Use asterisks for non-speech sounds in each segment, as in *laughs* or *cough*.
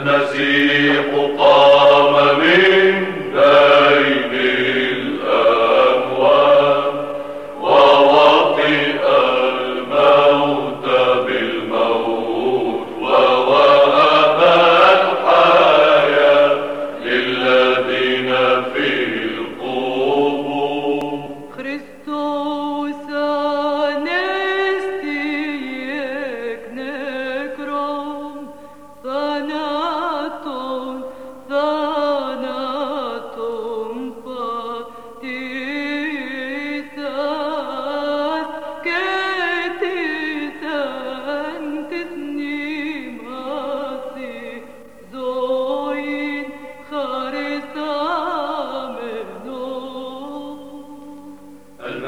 المسيح طال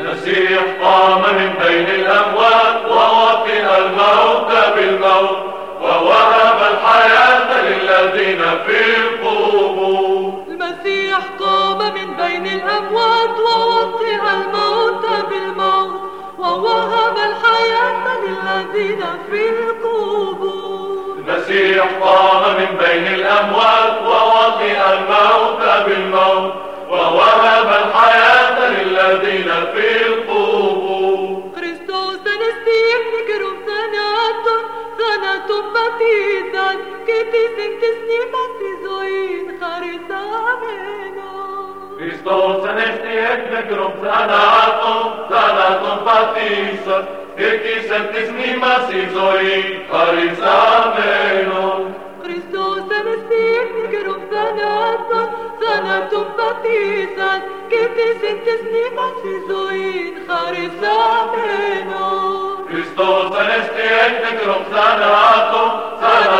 المسيح قام من بين الأموات ووطئ الموت بالموت ووهب الحياة للذين في القبور المسيح قام من بين الأموات ووطئ الموت بالموت ووهب الحياة للذين في القبور المسيح قام من بين الأموات ووطئ الموت بالموت πατήδας και πίσιν και στήμας τη ζωήν χαριτάμενο. Χριστός ανέστη εκ νεκρών θανάτων, θανάτων πατήσας, εκείσεν της μνήμας η ζωή χαριτάμενο. Χριστός ανέστη εκ νεκρών θανάτων, θανάτων πατήσας, και πίσιν της μνήμας η ζωήν χαριτάμενο. Χριστός ανέστη εκ νεκρών θανάτων, Hello. *laughs*